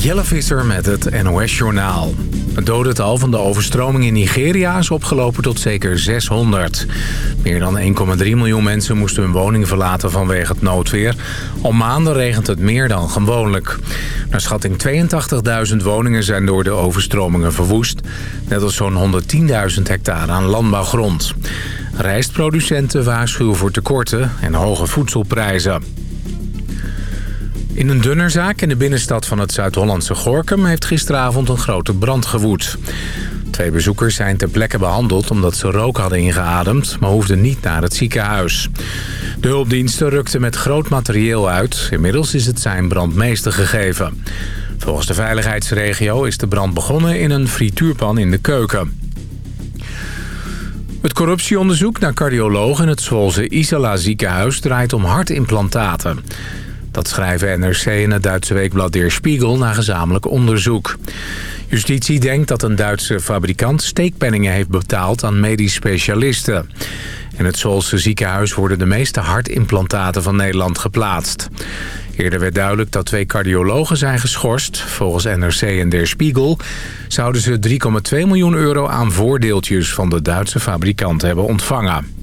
Jelle Visser met het NOS-journaal. Het dodental van de overstroming in Nigeria is opgelopen tot zeker 600. Meer dan 1,3 miljoen mensen moesten hun woning verlaten vanwege het noodweer. Al maanden regent het meer dan gewoonlijk. Naar schatting 82.000 woningen zijn door de overstromingen verwoest. Net als zo'n 110.000 hectare aan landbouwgrond. Rijstproducenten waarschuwen voor tekorten en hoge voedselprijzen. In een dunnerzaak in de binnenstad van het Zuid-Hollandse Gorkum... heeft gisteravond een grote brand gewoed. Twee bezoekers zijn ter plekke behandeld omdat ze rook hadden ingeademd... maar hoefden niet naar het ziekenhuis. De hulpdiensten rukten met groot materieel uit. Inmiddels is het zijn brandmeester gegeven. Volgens de veiligheidsregio is de brand begonnen in een frituurpan in de keuken. Het corruptieonderzoek naar cardiologen in het Zwolse Isala ziekenhuis draait om hartimplantaten. Dat schrijven NRC en het Duitse weekblad Der Spiegel na gezamenlijk onderzoek. Justitie denkt dat een Duitse fabrikant steekpenningen heeft betaald aan medisch specialisten. In het Zwolse ziekenhuis worden de meeste hartimplantaten van Nederland geplaatst. Eerder werd duidelijk dat twee cardiologen zijn geschorst. Volgens NRC en Der Spiegel zouden ze 3,2 miljoen euro aan voordeeltjes van de Duitse fabrikant hebben ontvangen.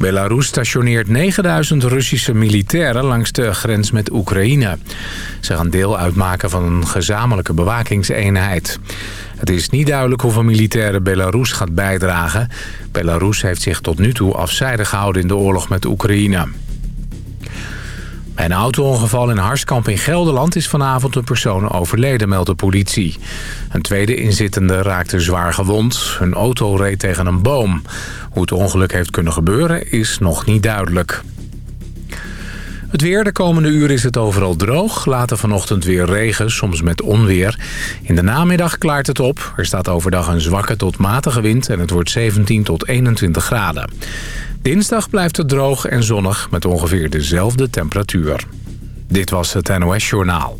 Belarus stationeert 9000 Russische militairen langs de grens met Oekraïne. Ze gaan deel uitmaken van een gezamenlijke bewakingseenheid. Het is niet duidelijk hoeveel militairen Belarus gaat bijdragen. Belarus heeft zich tot nu toe afzijdig gehouden in de oorlog met Oekraïne. Een autoongeval in Harskamp in Gelderland is vanavond een persoon overleden, meldt de politie. Een tweede inzittende raakte zwaar gewond. Hun auto reed tegen een boom. Hoe het ongeluk heeft kunnen gebeuren is nog niet duidelijk. Het weer, de komende uren is het overal droog. Later vanochtend weer regen, soms met onweer. In de namiddag klaart het op. Er staat overdag een zwakke tot matige wind en het wordt 17 tot 21 graden. Dinsdag blijft het droog en zonnig met ongeveer dezelfde temperatuur. Dit was het NOS Journaal.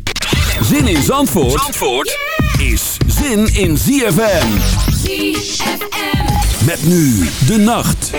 Zin in Zandvoort, Zandvoort is zin in ZFM. ZFM. Met nu de nacht.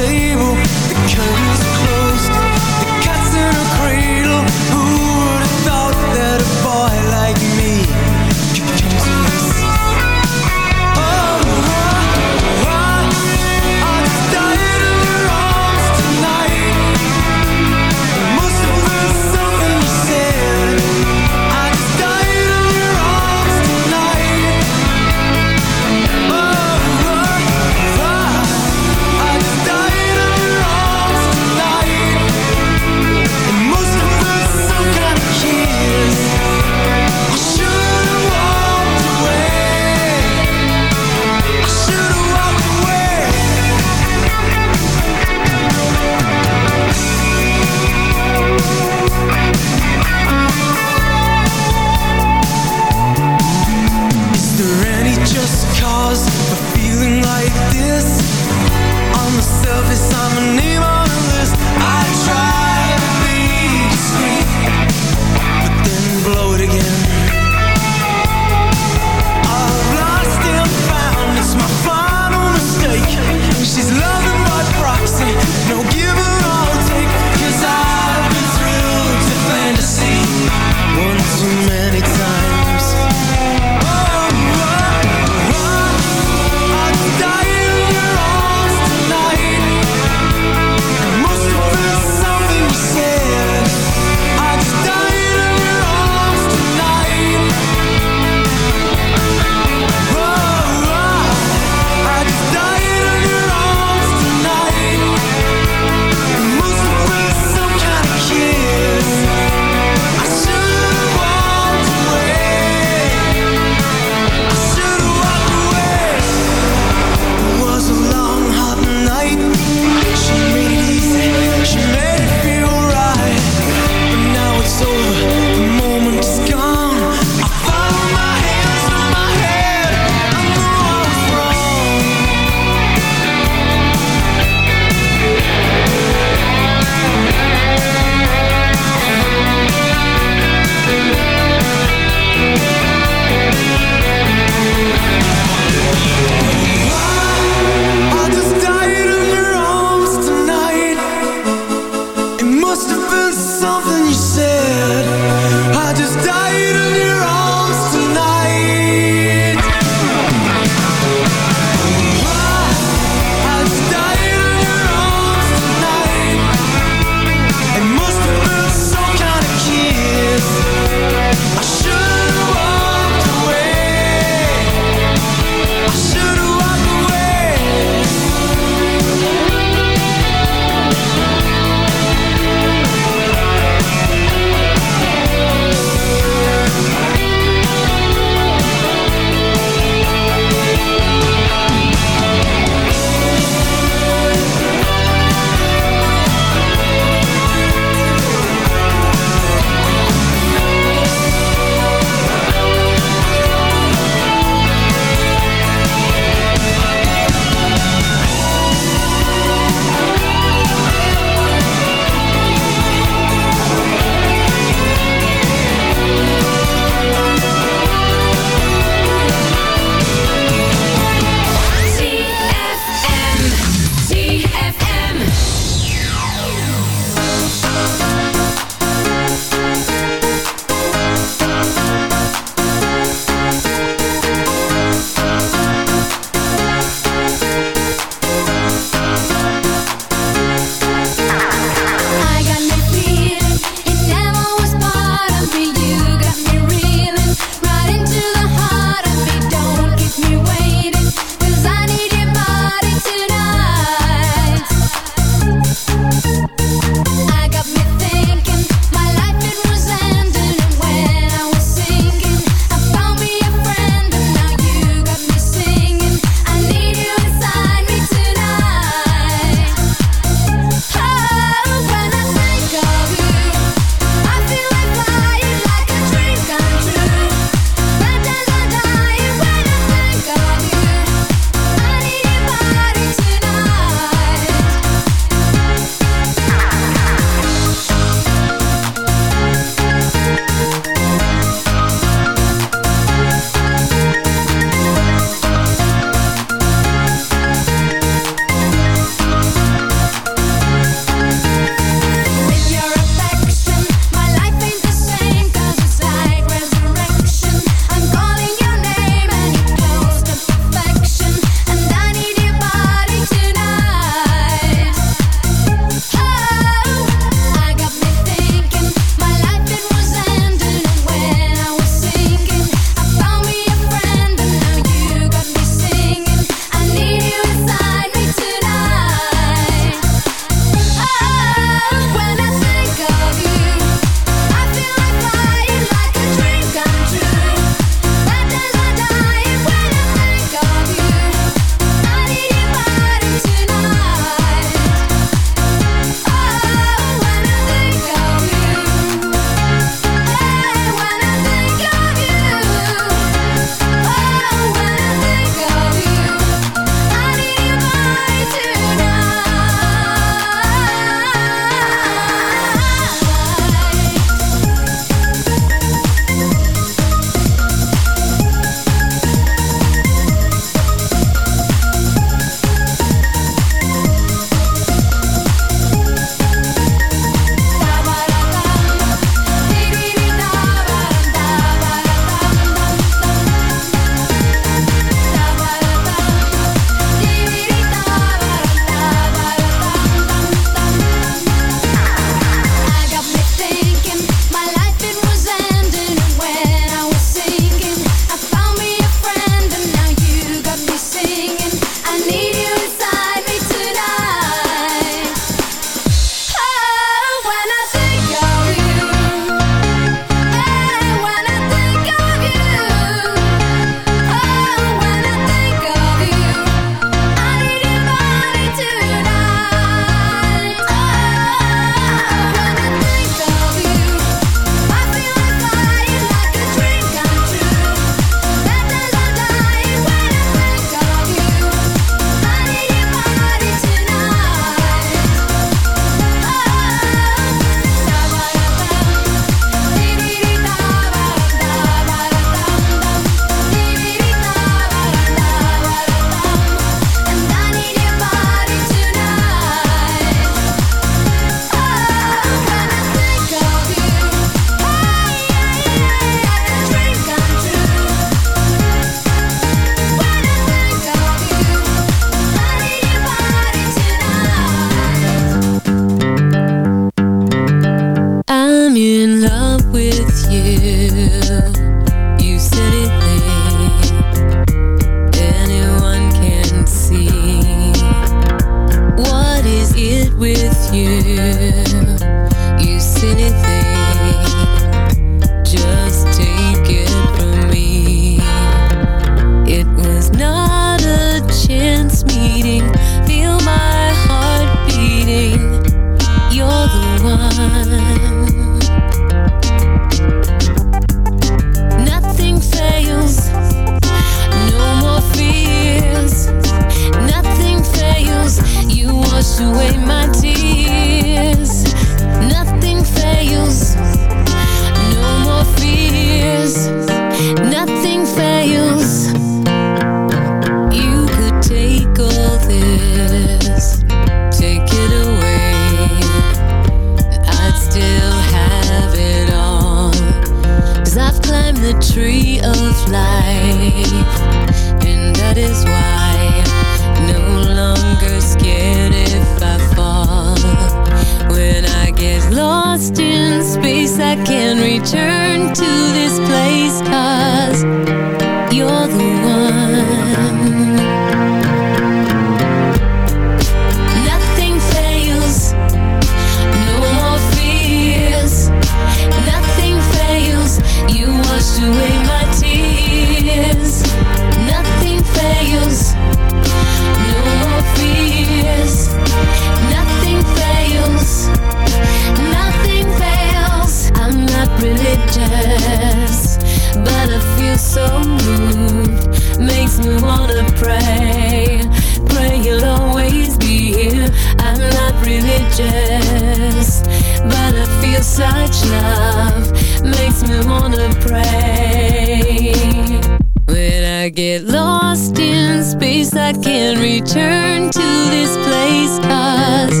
Lost in space, I can't return to this place. Cause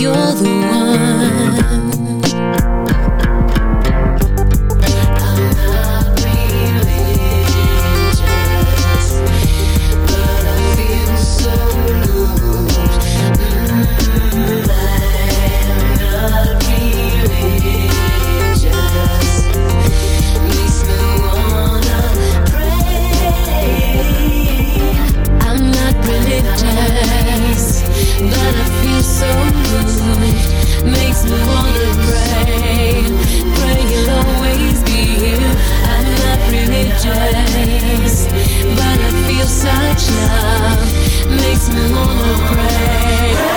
you're the one. So moved. Makes me wanna pray. Pray you'll always be here. I'm not religious, but I feel such love. Makes me wanna pray.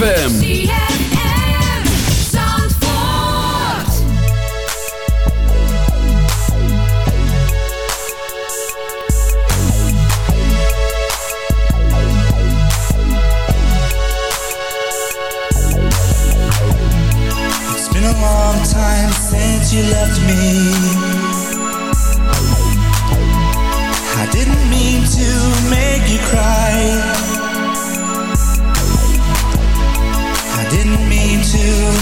ZFM. It's been a long time since you left me.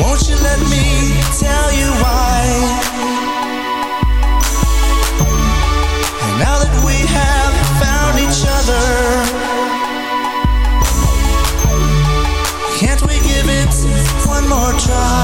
Won't you let me tell you why? Now that we have found each other, can't we give it one more try?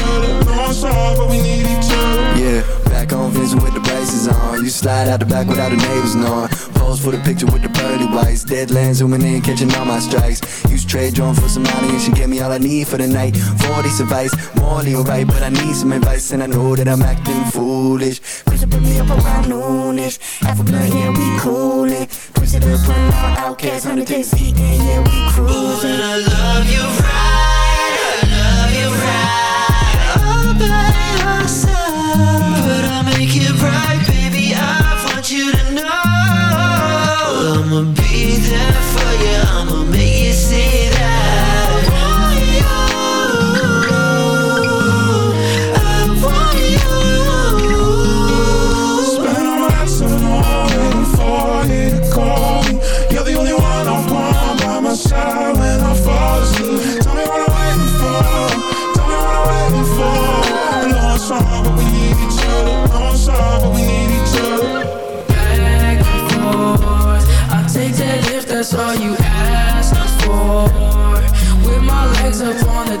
slide out the back without the neighbors knowing. Pose for the picture with the pearly whites. Deadlands zooming in, catching all my strikes. Use trade drone for some money and she gave me all I need for the night. 40 advice, morally alright, but I need some advice and I know that I'm acting foolish. Push it, put me up around noonish. Alpha blood, yeah, we coolin'. Push it up on our outcasts, 100 days day, yeah, we cruising. Ooh, I love you right, I love you right. All by myself, but I'll make it right. up on a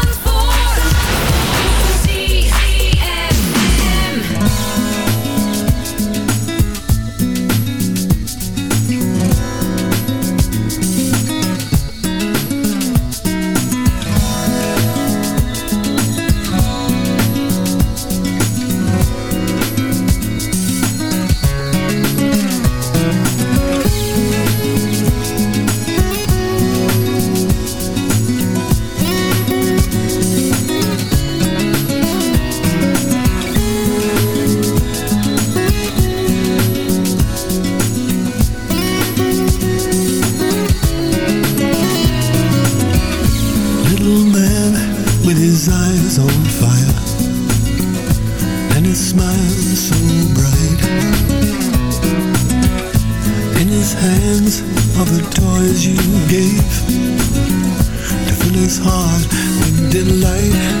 His eyes on fire and his smile so bright. In his hands are the toys you gave to fill his heart with delight.